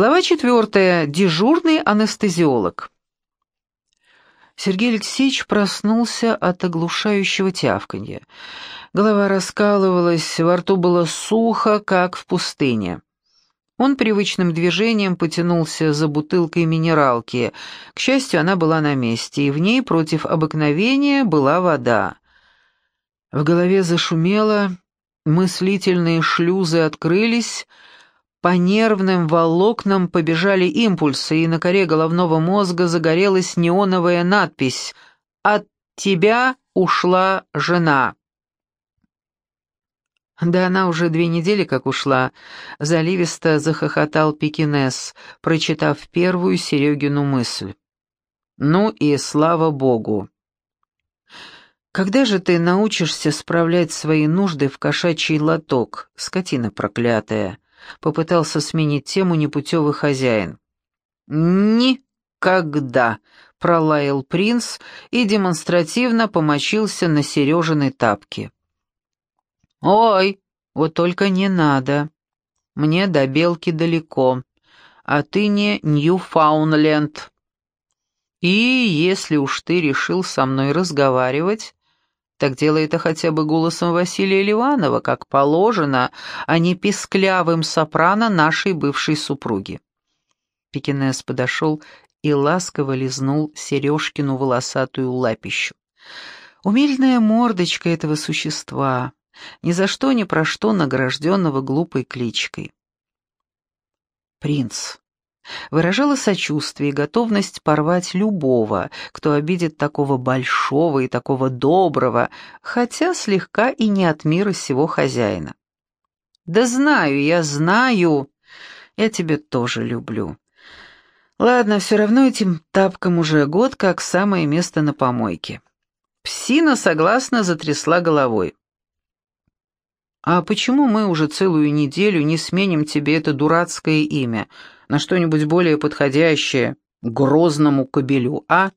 Глава четвертая. Дежурный анестезиолог. Сергей Алексеевич проснулся от оглушающего тявканья. Голова раскалывалась, во рту было сухо, как в пустыне. Он привычным движением потянулся за бутылкой минералки. К счастью, она была на месте, и в ней против обыкновения была вода. В голове зашумело, мыслительные шлюзы открылись, по нервным волокнам побежали импульсы, и на коре головного мозга загорелась неоновая надпись «От тебя ушла жена». Да она уже две недели как ушла, заливисто захохотал Пекинес, прочитав первую Серегину мысль. Ну и слава богу. Когда же ты научишься справлять свои нужды в кошачий лоток, скотина проклятая? Попытался сменить тему непутевый хозяин. «Никогда!» — пролаял принц и демонстративно помочился на Сережиной тапке. «Ой, вот только не надо. Мне до белки далеко, а ты не Ньюфаундленд. И если уж ты решил со мной разговаривать, так делай это хотя бы голосом Василия Ливанова, как положено, а не писклявым сопрано нашей бывшей супруги. Пекинес подошел и ласково лизнул Сережкину волосатую лапищу. Умельная мордочка этого существа, ни за что ни про что награжденного глупой кличкой. Принц выражала сочувствие и готовность порвать любого, кто обидит такого большого и такого доброго, хотя слегка и не от мира сего хозяина. «Да знаю, я знаю. Я тебя тоже люблю. Ладно, все равно этим тапкам уже год как самое место на помойке». Псина согласно затрясла головой. «А почему мы уже целую неделю не сменим тебе это дурацкое имя?» На что-нибудь более подходящее грозному кобелю, а?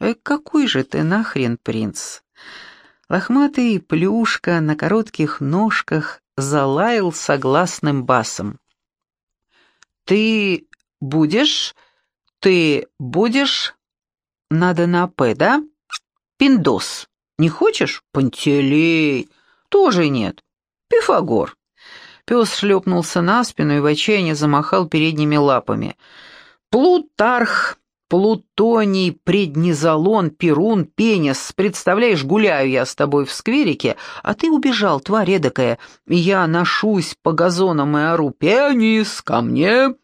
Э, какой же ты нахрен принц? Лохматый плюшка на коротких ножках залаял согласным басом. «Ты будешь? Ты будешь? Надо на «П», да? Пиндос. Не хочешь? Пантелей. Тоже нет. Пифагор. Пес шлепнулся на спину и в отчаянии замахал передними лапами. «Плутарх, Плутоний, Преднизолон, Перун, Пенис, представляешь, гуляю я с тобой в скверике, а ты убежал, тварь эдакая, и я ношусь по газонам и ору «Пенис, ко мне!»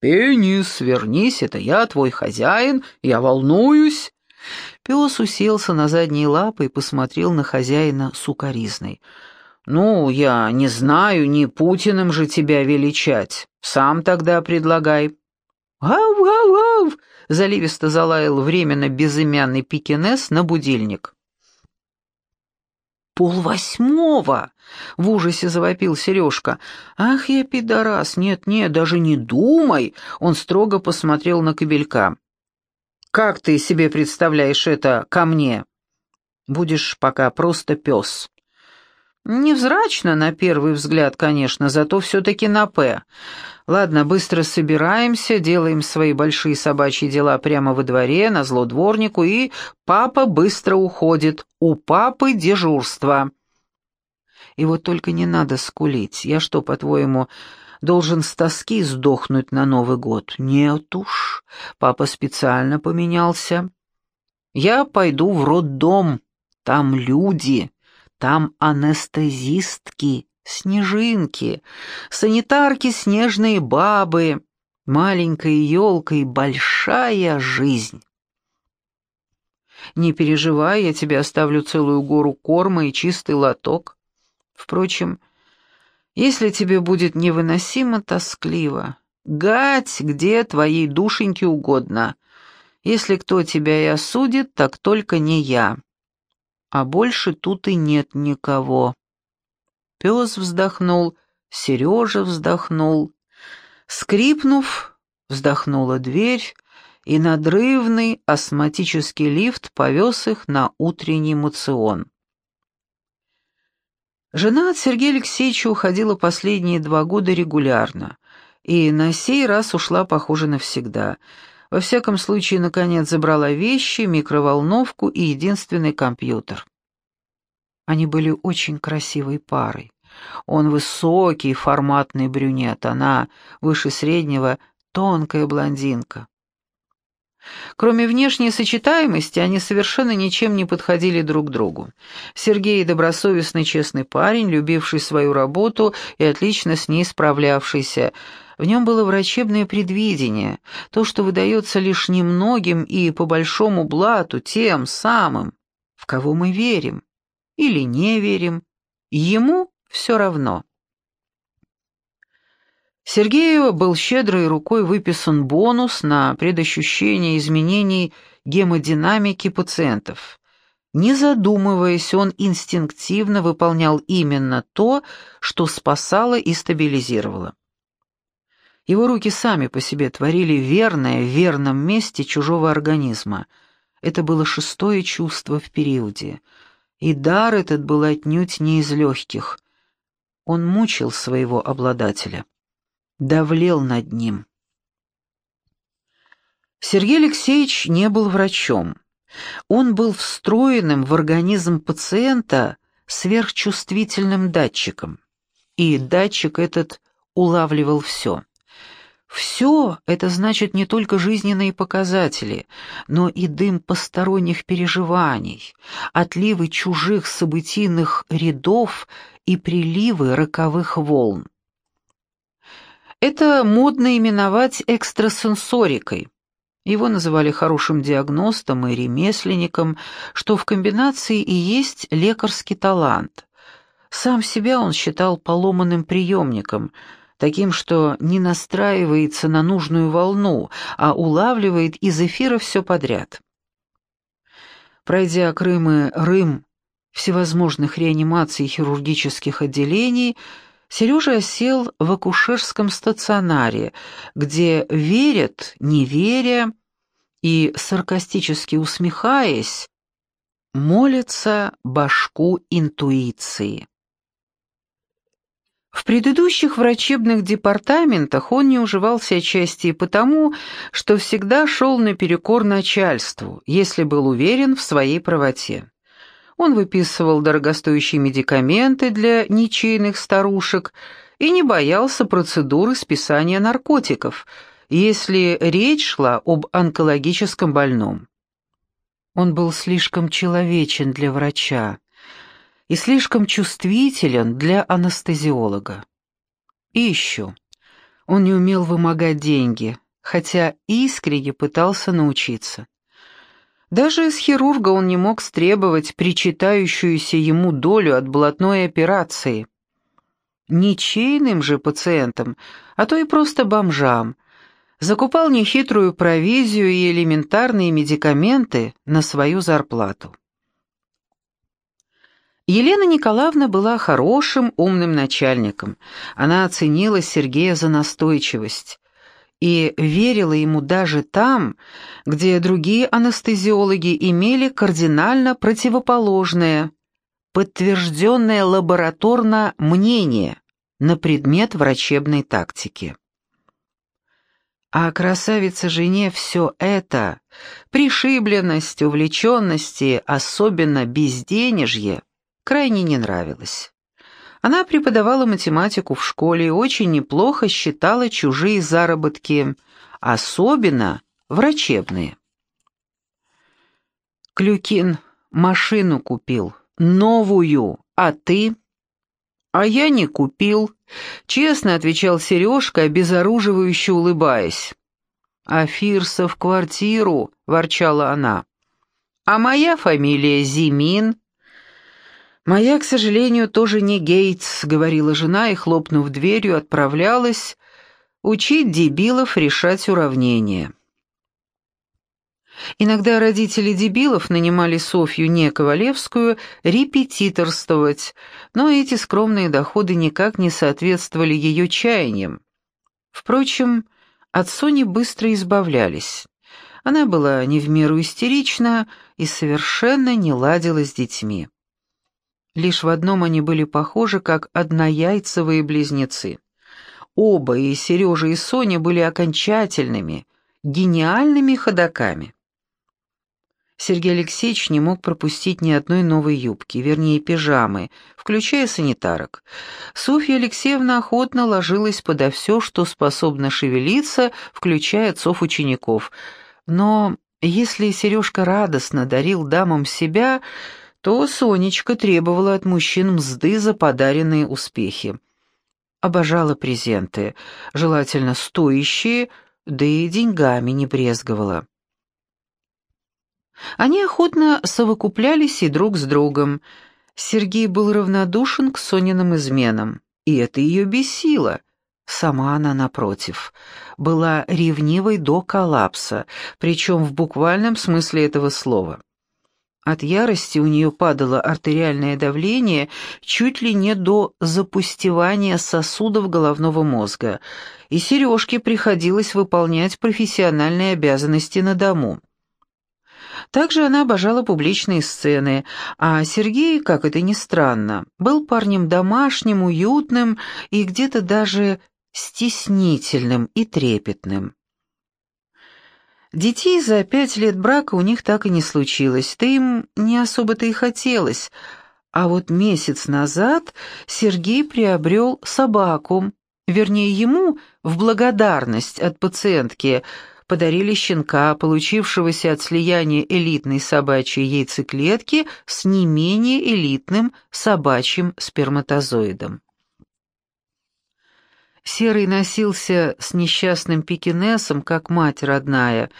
«Пенис, вернись, это я, твой хозяин, я волнуюсь!» Пес уселся на задние лапы и посмотрел на хозяина сукоризной. «Ну, я не знаю, не Путиным же тебя величать. Сам тогда предлагай». «Гав-гав-гав!» — заливисто залаял временно безымянный пекинес на будильник. «Полвосьмого!» — в ужасе завопил Сережка. «Ах я пидорас! Нет-нет, даже не думай!» Он строго посмотрел на кобелька. «Как ты себе представляешь это ко мне?» «Будешь пока просто пес. Невзрачно на первый взгляд, конечно, зато все-таки на «П». Ладно, быстро собираемся, делаем свои большие собачьи дела прямо во дворе, на зло дворнику, и папа быстро уходит. У папы дежурство. И вот только не надо скулить. Я что, по-твоему, должен с тоски сдохнуть на Новый год? Нет уж, папа специально поменялся. Я пойду в роддом, там люди. Там анестезистки, снежинки, санитарки снежные бабы, маленькая елка и большая жизнь. Не переживай, я тебе оставлю целую гору корма и чистый лоток. Впрочем, если тебе будет невыносимо тоскливо, гать, где твоей душеньке угодно. Если кто тебя и осудит, так только не я а больше тут и нет никого. Пес вздохнул, Сережа вздохнул. Скрипнув, вздохнула дверь, и надрывный астматический лифт повез их на утренний мацион. Жена от Сергея Алексеевича уходила последние два года регулярно, и на сей раз ушла, похоже, навсегда. Во всяком случае, наконец забрала вещи, микроволновку и единственный компьютер. Они были очень красивой парой. Он высокий, форматный брюнет, она выше среднего, тонкая блондинка. Кроме внешней сочетаемости, они совершенно ничем не подходили друг другу. Сергей – добросовестный, честный парень, любивший свою работу и отлично с ней справлявшийся. В нем было врачебное предвидение, то, что выдается лишь немногим и по большому блату, тем самым, в кого мы верим или не верим. Ему все равно. Сергею был щедрой рукой выписан бонус на предощущение изменений гемодинамики пациентов. Не задумываясь, он инстинктивно выполнял именно то, что спасало и стабилизировало. Его руки сами по себе творили верное в верном месте чужого организма. Это было шестое чувство в периоде. И дар этот был отнюдь не из легких. Он мучил своего обладателя давлел над ним. Сергей Алексеевич не был врачом. Он был встроенным в организм пациента сверхчувствительным датчиком. И датчик этот улавливал все. Все — это значит не только жизненные показатели, но и дым посторонних переживаний, отливы чужих событийных рядов и приливы роковых волн. Это модно именовать экстрасенсорикой. Его называли хорошим диагностом и ремесленником, что в комбинации и есть лекарский талант. Сам себя он считал поломанным приемником, таким, что не настраивается на нужную волну, а улавливает из эфира все подряд. Пройдя Крым и Рым всевозможных реанимаций и хирургических отделений, Сережа сел в акушерском стационаре, где верят, не веря, и, саркастически усмехаясь, молятся башку интуиции. В предыдущих врачебных департаментах он не уживался отчасти потому, что всегда шел наперекор начальству, если был уверен в своей правоте. Он выписывал дорогостоящие медикаменты для ничейных старушек и не боялся процедуры списания наркотиков, если речь шла об онкологическом больном. Он был слишком человечен для врача и слишком чувствителен для анестезиолога. И еще, он не умел вымогать деньги, хотя искренне пытался научиться. Даже из хирурга он не мог стребовать причитающуюся ему долю от блатной операции. Ничейным же пациентам, а то и просто бомжам, закупал нехитрую провизию и элементарные медикаменты на свою зарплату. Елена Николаевна была хорошим, умным начальником. Она оценила Сергея за настойчивость и верила ему даже там, где другие анестезиологи имели кардинально противоположное, подтвержденное лабораторно мнение на предмет врачебной тактики. А красавице-жене все это, пришибленность, увлеченность и особенно безденежье, крайне не нравилось. Она преподавала математику в школе и очень неплохо считала чужие заработки, особенно врачебные. Клюкин машину купил, новую, а ты? А я не купил, честно отвечал Сережка, обезоруживающе улыбаясь. А Фирса в квартиру, ворчала она. А моя фамилия Зимин. «Моя, к сожалению, тоже не Гейтс», — говорила жена и, хлопнув дверью, отправлялась учить дебилов решать уравнения. Иногда родители дебилов нанимали Софью не Ковалевскую репетиторствовать, но эти скромные доходы никак не соответствовали ее чаяниям. Впрочем, от Сони быстро избавлялись. Она была не в меру истерична и совершенно не ладила с детьми. Лишь в одном они были похожи, как однояйцевые близнецы. оба, и Сережа, и Соня, были окончательными, гениальными ходаками. Сергей Алексеевич не мог пропустить ни одной новой юбки, вернее, пижамы, включая санитарок. Софья Алексеевна охотно ложилась подо все, что способно шевелиться, включая отцов-учеников. Но если Сережка радостно дарил дамам себя, то Сонечка требовала от мужчин мзды за подаренные успехи. Обожала презенты, желательно стоящие, да и деньгами не брезговала. Они охотно совокуплялись и друг с другом. Сергей был равнодушен к Сониным изменам, и это ее бесило. Сама она, напротив, была ревнивой до коллапса, причем в буквальном смысле этого слова. От ярости у нее падало артериальное давление чуть ли не до запустевания сосудов головного мозга, и Сережке приходилось выполнять профессиональные обязанности на дому. Также она обожала публичные сцены, а Сергей, как это ни странно, был парнем домашним, уютным и где-то даже стеснительным и трепетным. Детей за пять лет брака у них так и не случилось, да им не особо-то и хотелось, а вот месяц назад Сергей приобрел собаку, вернее, ему в благодарность от пациентки – подарили щенка, получившегося от слияния элитной собачьей яйцеклетки с не менее элитным собачьим сперматозоидом. Серый носился с несчастным пекинесом, как мать родная,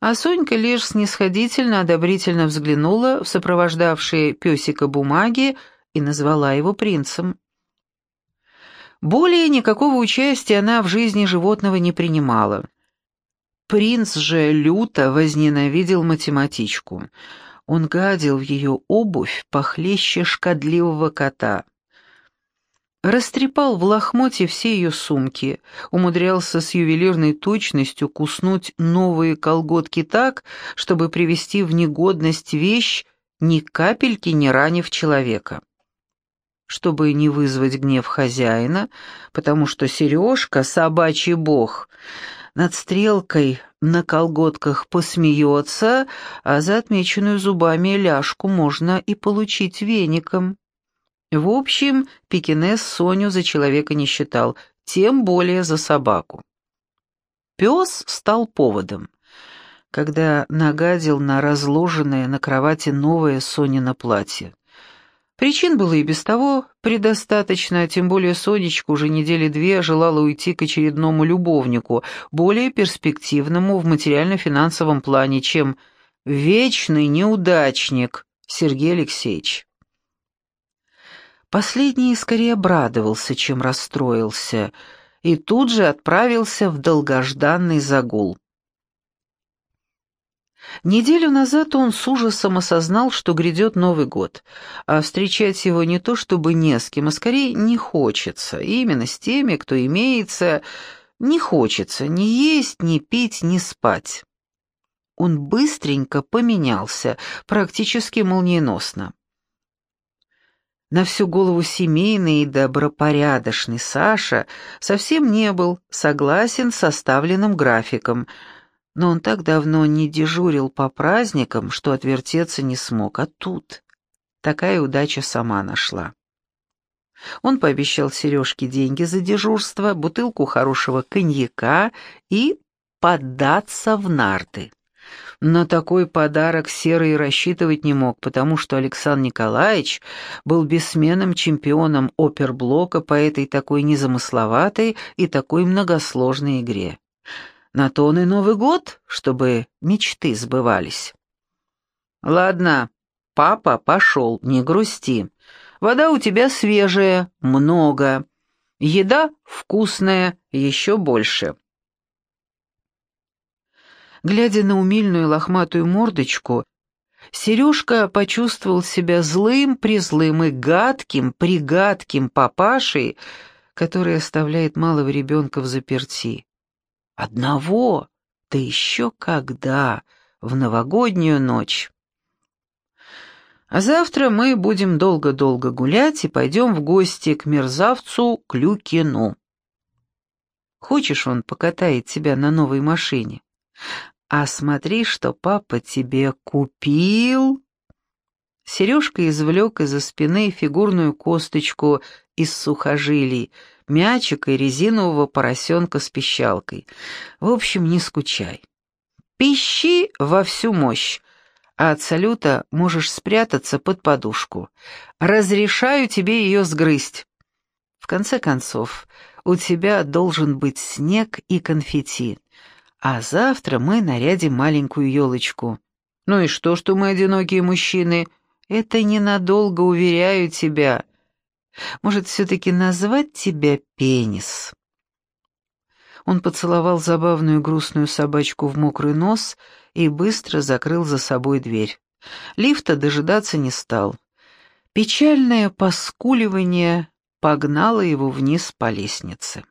а Сонька лишь снисходительно одобрительно взглянула в сопровождавшие песика бумаги и назвала его принцем. Более никакого участия она в жизни животного не принимала. Принц же люто возненавидел математичку. Он гадил в ее обувь похлеще шкодливого кота. Растрепал в лохмоте все ее сумки, умудрялся с ювелирной точностью куснуть новые колготки так, чтобы привести в негодность вещь, ни капельки не ранив человека. Чтобы не вызвать гнев хозяина, потому что Сережка, собачий бог, над стрелкой на колготках посмеется, а за отмеченную зубами ляжку можно и получить веником. В общем, пекинес Соню за человека не считал, тем более за собаку. Пес стал поводом. Когда нагадил на разложенное на кровати новое Сонино платье. Причин было и без того предостаточно, тем более Сонечка уже недели две желала уйти к очередному любовнику, более перспективному в материально-финансовом плане, чем вечный неудачник Сергей Алексеевич. Последний скорее обрадовался, чем расстроился, и тут же отправился в долгожданный загул. Неделю назад он с ужасом осознал, что грядет Новый год, а встречать его не то чтобы не с кем, а скорее не хочется, именно с теми, кто имеется, не хочется ни есть, ни пить, ни спать. Он быстренько поменялся, практически молниеносно. На всю голову семейный и добропорядочный Саша совсем не был согласен с составленным графиком – но он так давно не дежурил по праздникам, что отвертеться не смог, а тут такая удача сама нашла. Он пообещал Сережке деньги за дежурство, бутылку хорошего коньяка и податься в нарды. На такой подарок Серый рассчитывать не мог, потому что Александр Николаевич был бессменным чемпионом оперблока по этой такой незамысловатой и такой многосложной игре. На то он и Новый год, чтобы мечты сбывались. Ладно, папа пошел, не грусти. Вода у тебя свежая, много. Еда вкусная, еще больше. Глядя на умильную лохматую мордочку, Сережка почувствовал себя злым-призлым и гадким-пригадким папашей, который оставляет малого ребенка в заперти. Одного? Да еще когда? В новогоднюю ночь. А завтра мы будем долго-долго гулять и пойдем в гости к мерзавцу Клюкину. Хочешь, он покатает тебя на новой машине? А смотри, что папа тебе купил. Сережка извлек из-за спины фигурную косточку из сухожилий, мячик и резинового поросенка с пищалкой. В общем, не скучай. Пищи во всю мощь, а от салюта можешь спрятаться под подушку. Разрешаю тебе ее сгрызть. В конце концов, у тебя должен быть снег и конфетти, а завтра мы нарядим маленькую елочку. Ну и что, что мы одинокие мужчины? Это ненадолго, уверяю тебя. Может, все-таки назвать тебя пенис?» Он поцеловал забавную грустную собачку в мокрый нос и быстро закрыл за собой дверь. Лифта дожидаться не стал. Печальное поскуливание погнало его вниз по лестнице.